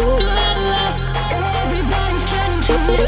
Ooh la la. Everybody's trying to